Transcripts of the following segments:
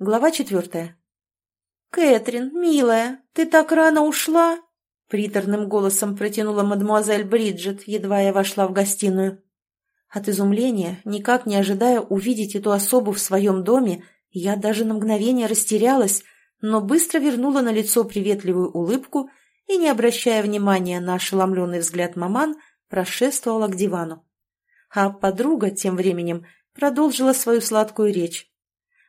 Глава четвертая. «Кэтрин, милая, ты так рано ушла?» Приторным голосом протянула мадемуазель Бриджит, едва я вошла в гостиную. От изумления, никак не ожидая увидеть эту особу в своем доме, я даже на мгновение растерялась, но быстро вернула на лицо приветливую улыбку и, не обращая внимания на ошеломленный взгляд маман, прошествовала к дивану. А подруга тем временем продолжила свою сладкую речь.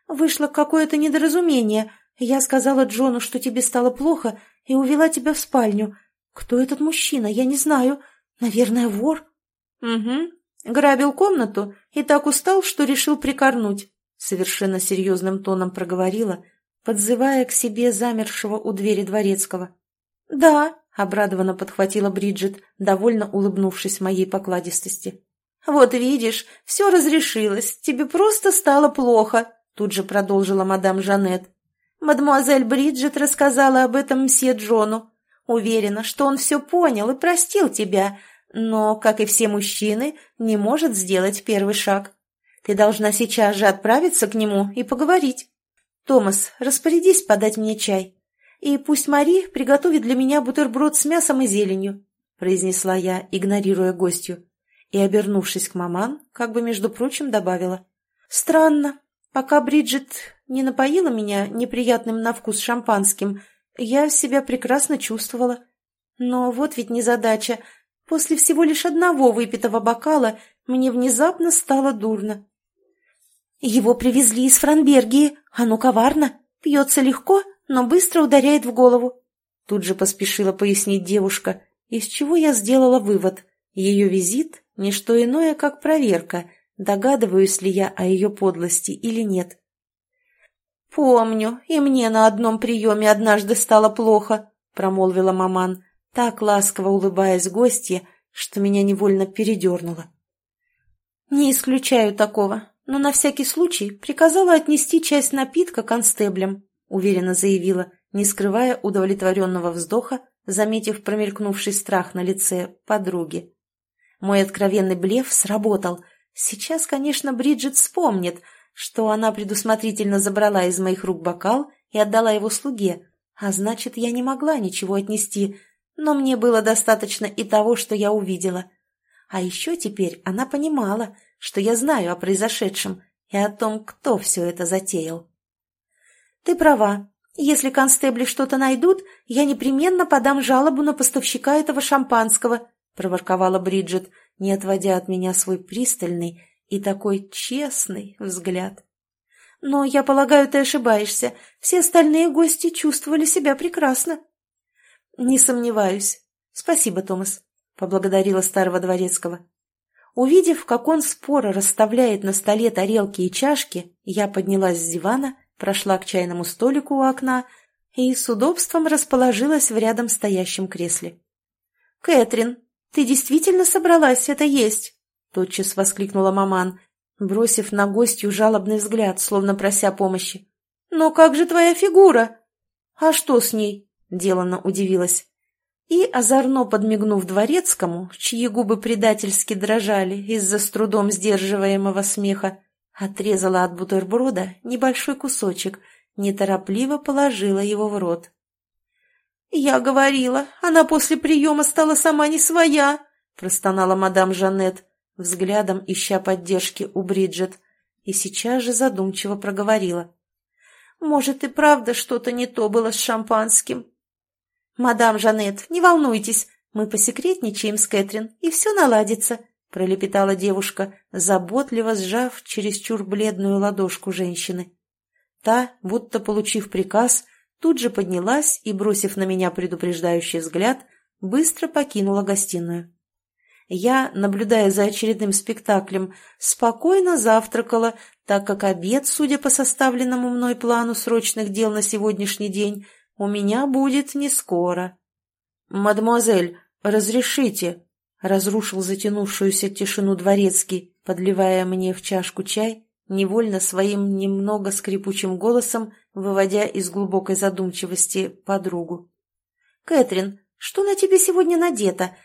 «Вышло какое-то недоразумение. Я сказала Джону, что тебе стало плохо, и увела тебя в спальню. Кто этот мужчина, я не знаю. Наверное, вор?» «Угу. Грабил комнату и так устал, что решил прикорнуть», — совершенно серьезным тоном проговорила, подзывая к себе замершего у двери дворецкого. «Да», — обрадованно подхватила Бриджит, довольно улыбнувшись моей покладистости. «Вот видишь, все разрешилось, тебе просто стало плохо», тут же продолжила мадам Жанет. «Мадемуазель Бриджит рассказала об этом мсье Джону. Уверена, что он все понял и простил тебя, но, как и все мужчины, не может сделать первый шаг. Ты должна сейчас же отправиться к нему и поговорить. Томас, распорядись подать мне чай. И пусть Мари приготовит для меня бутерброд с мясом и зеленью», произнесла я, игнорируя гостью. И, обернувшись к маман, как бы, между прочим, добавила. «Странно. Пока Бриджит не напоила меня неприятным на вкус шампанским, я себя прекрасно чувствовала. Но вот ведь незадача. После всего лишь одного выпитого бокала мне внезапно стало дурно. Его привезли из Франбергии. Оно коварно. Пьется легко, но быстро ударяет в голову. Тут же поспешила пояснить девушка, из чего я сделала вывод. Ее визит – не что иное, как проверка, догадываюсь ли я о ее подлости или нет. «Помню, и мне на одном приеме однажды стало плохо», – промолвила маман, так ласково улыбаясь гостье, что меня невольно передернуло. «Не исключаю такого, но на всякий случай приказала отнести часть напитка констеблям», уверенно заявила, не скрывая удовлетворенного вздоха, заметив промелькнувший страх на лице подруги. Мой откровенный блеф сработал. Сейчас, конечно, Бриджит вспомнит, что она предусмотрительно забрала из моих рук бокал и отдала его слуге, а значит, я не могла ничего отнести, но мне было достаточно и того, что я увидела. А еще теперь она понимала, что я знаю о произошедшем и о том, кто все это затеял. «Ты права. Если констебли что-то найдут, я непременно подам жалобу на поставщика этого шампанского», проворковала Бриджит, не отводя от меня свой пристальный и такой честный взгляд. «Но, я полагаю, ты ошибаешься. Все остальные гости чувствовали себя прекрасно». «Не сомневаюсь. Спасибо, Томас», — поблагодарила старого дворецкого. Увидев, как он споро расставляет на столе тарелки и чашки, я поднялась с дивана, прошла к чайному столику у окна и с удобством расположилась в рядом стоящем кресле. «Кэтрин, ты действительно собралась это есть?» — тотчас воскликнула маман, бросив на гостью жалобный взгляд, словно прося помощи. «Но как же твоя фигура?» «А что с ней?» — деланно удивилась. И, озорно подмигнув дворецкому, чьи губы предательски дрожали из-за с трудом сдерживаемого смеха, отрезала от бутерброда небольшой кусочек, неторопливо положила его в рот. «Я говорила, она после приема стала сама не своя», — простонала мадам Жанет, взглядом ища поддержки у Бриджит, и сейчас же задумчиво проговорила. «Может, и правда что-то не то было с шампанским?» «Мадам Жанет, не волнуйтесь, мы посекретничаем с Кэтрин, и все наладится», — пролепетала девушка, заботливо сжав чересчур бледную ладошку женщины. Та, будто получив приказ, тут же поднялась и, бросив на меня предупреждающий взгляд, быстро покинула гостиную. Я, наблюдая за очередным спектаклем, спокойно завтракала, так как обед, судя по составленному мной плану срочных дел на сегодняшний день, у меня будет не скоро. «Мадемуазель, разрешите?» — разрушил затянувшуюся тишину дворецкий, подливая мне в чашку чай, невольно своим немного скрипучим голосом выводя из глубокой задумчивости подругу. «Кэтрин, что на тебе сегодня надето?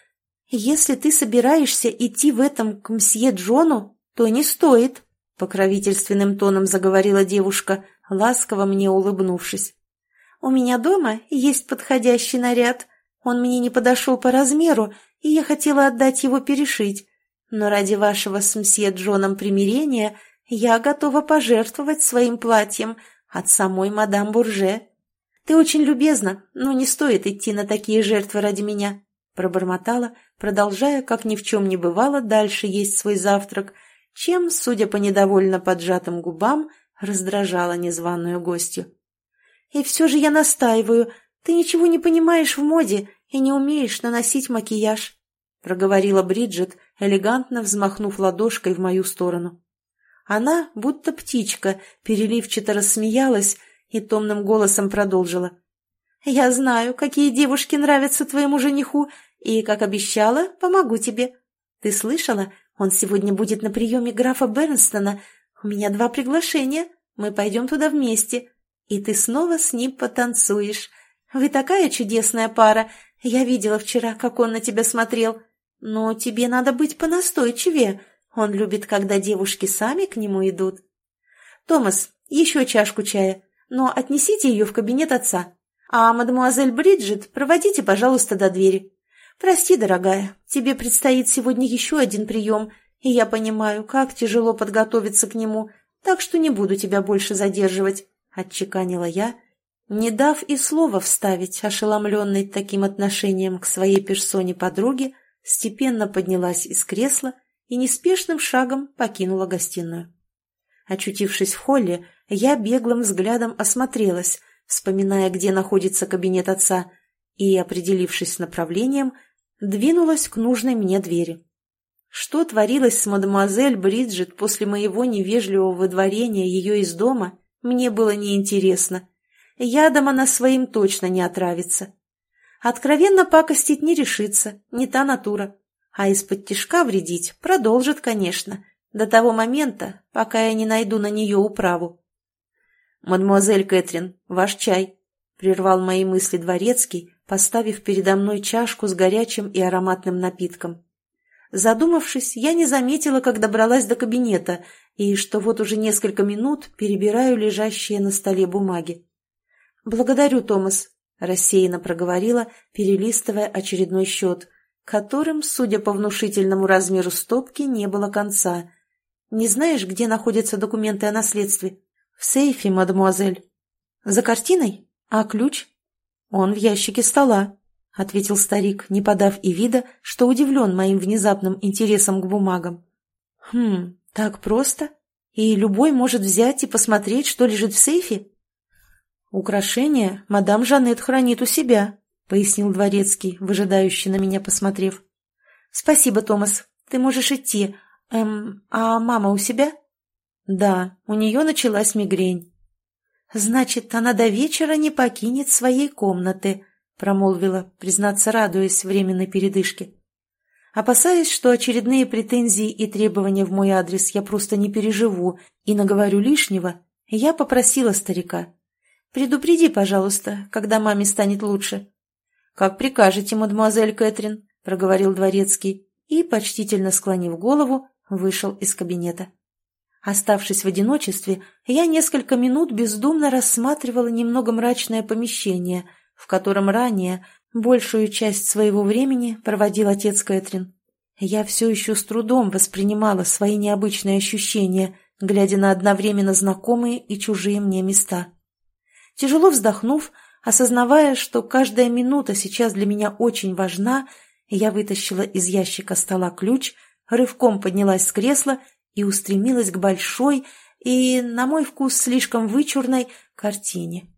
Если ты собираешься идти в этом к мсье Джону, то не стоит», — покровительственным тоном заговорила девушка, ласково мне улыбнувшись. «У меня дома есть подходящий наряд. Он мне не подошел по размеру, и я хотела отдать его перешить. Но ради вашего с мсье Джоном примирения я готова пожертвовать своим платьем от самой мадам Бурже. Ты очень любезна, но не стоит идти на такие жертвы ради меня», — пробормотала, продолжая, как ни в чем не бывало, дальше есть свой завтрак, чем, судя по недовольно поджатым губам, раздражала незваную гостью. «И все же я настаиваю, ты ничего не понимаешь в моде и не умеешь наносить макияж», проговорила Бриджит, элегантно взмахнув ладошкой в мою сторону. Она, будто птичка, переливчато рассмеялась и томным голосом продолжила. «Я знаю, какие девушки нравятся твоему жениху, и, как обещала, помогу тебе. Ты слышала, он сегодня будет на приеме графа Бернстона. У меня два приглашения. Мы пойдем туда вместе. И ты снова с ним потанцуешь. Вы такая чудесная пара. Я видела вчера, как он на тебя смотрел. Но тебе надо быть понастойчивее. Он любит, когда девушки сами к нему идут. Томас, еще чашку чая, но отнесите ее в кабинет отца. А мадемуазель Бриджит проводите, пожалуйста, до двери. «Прости, дорогая, тебе предстоит сегодня еще один прием, и я понимаю, как тяжело подготовиться к нему, так что не буду тебя больше задерживать», — отчеканила я, не дав и слова вставить, ошеломленной таким отношением к своей персоне подруги, степенно поднялась из кресла и неспешным шагом покинула гостиную. Очутившись в холле, я беглым взглядом осмотрелась, вспоминая, где находится кабинет отца, и, определившись с направлением, двинулась к нужной мне двери. Что творилось с мадемуазель Бриджит после моего невежливого выдворения ее из дома, мне было неинтересно. Ядом она своим точно не отравится. Откровенно пакостить не решится, не та натура. А из-под тишка вредить продолжит, конечно, до того момента, пока я не найду на нее управу. «Мадемуазель Кэтрин, ваш чай», — прервал мои мысли дворецкий, поставив передо мной чашку с горячим и ароматным напитком. Задумавшись, я не заметила, как добралась до кабинета, и что вот уже несколько минут перебираю лежащие на столе бумаги. «Благодарю, Томас», — рассеянно проговорила, перелистывая очередной счет, которым, судя по внушительному размеру стопки, не было конца. «Не знаешь, где находятся документы о наследстве?» «В сейфе, мадемуазель». «За картиной? А ключ?» «Он в ящике стола», — ответил старик, не подав и вида, что удивлен моим внезапным интересом к бумагам. «Хм, так просто? И любой может взять и посмотреть, что лежит в сейфе?» «Украшение мадам Жанет хранит у себя», — пояснил дворецкий, выжидающий на меня посмотрев. «Спасибо, Томас. Ты можешь идти. Эм, а мама у себя?» «Да, у нее началась мигрень». «Значит, она до вечера не покинет своей комнаты», — промолвила, признаться, радуясь временной передышке. Опасаясь, что очередные претензии и требования в мой адрес я просто не переживу и наговорю лишнего, я попросила старика. «Предупреди, пожалуйста, когда маме станет лучше». «Как прикажете, мадемуазель Кэтрин», — проговорил дворецкий и, почтительно склонив голову, вышел из кабинета. Оставшись в одиночестве, я несколько минут бездумно рассматривала немного мрачное помещение, в котором ранее большую часть своего времени проводил отец Кэтрин. Я все еще с трудом воспринимала свои необычные ощущения, глядя на одновременно знакомые и чужие мне места. Тяжело вздохнув, осознавая, что каждая минута сейчас для меня очень важна, я вытащила из ящика стола ключ, рывком поднялась с кресла и устремилась к большой и, на мой вкус, слишком вычурной картине.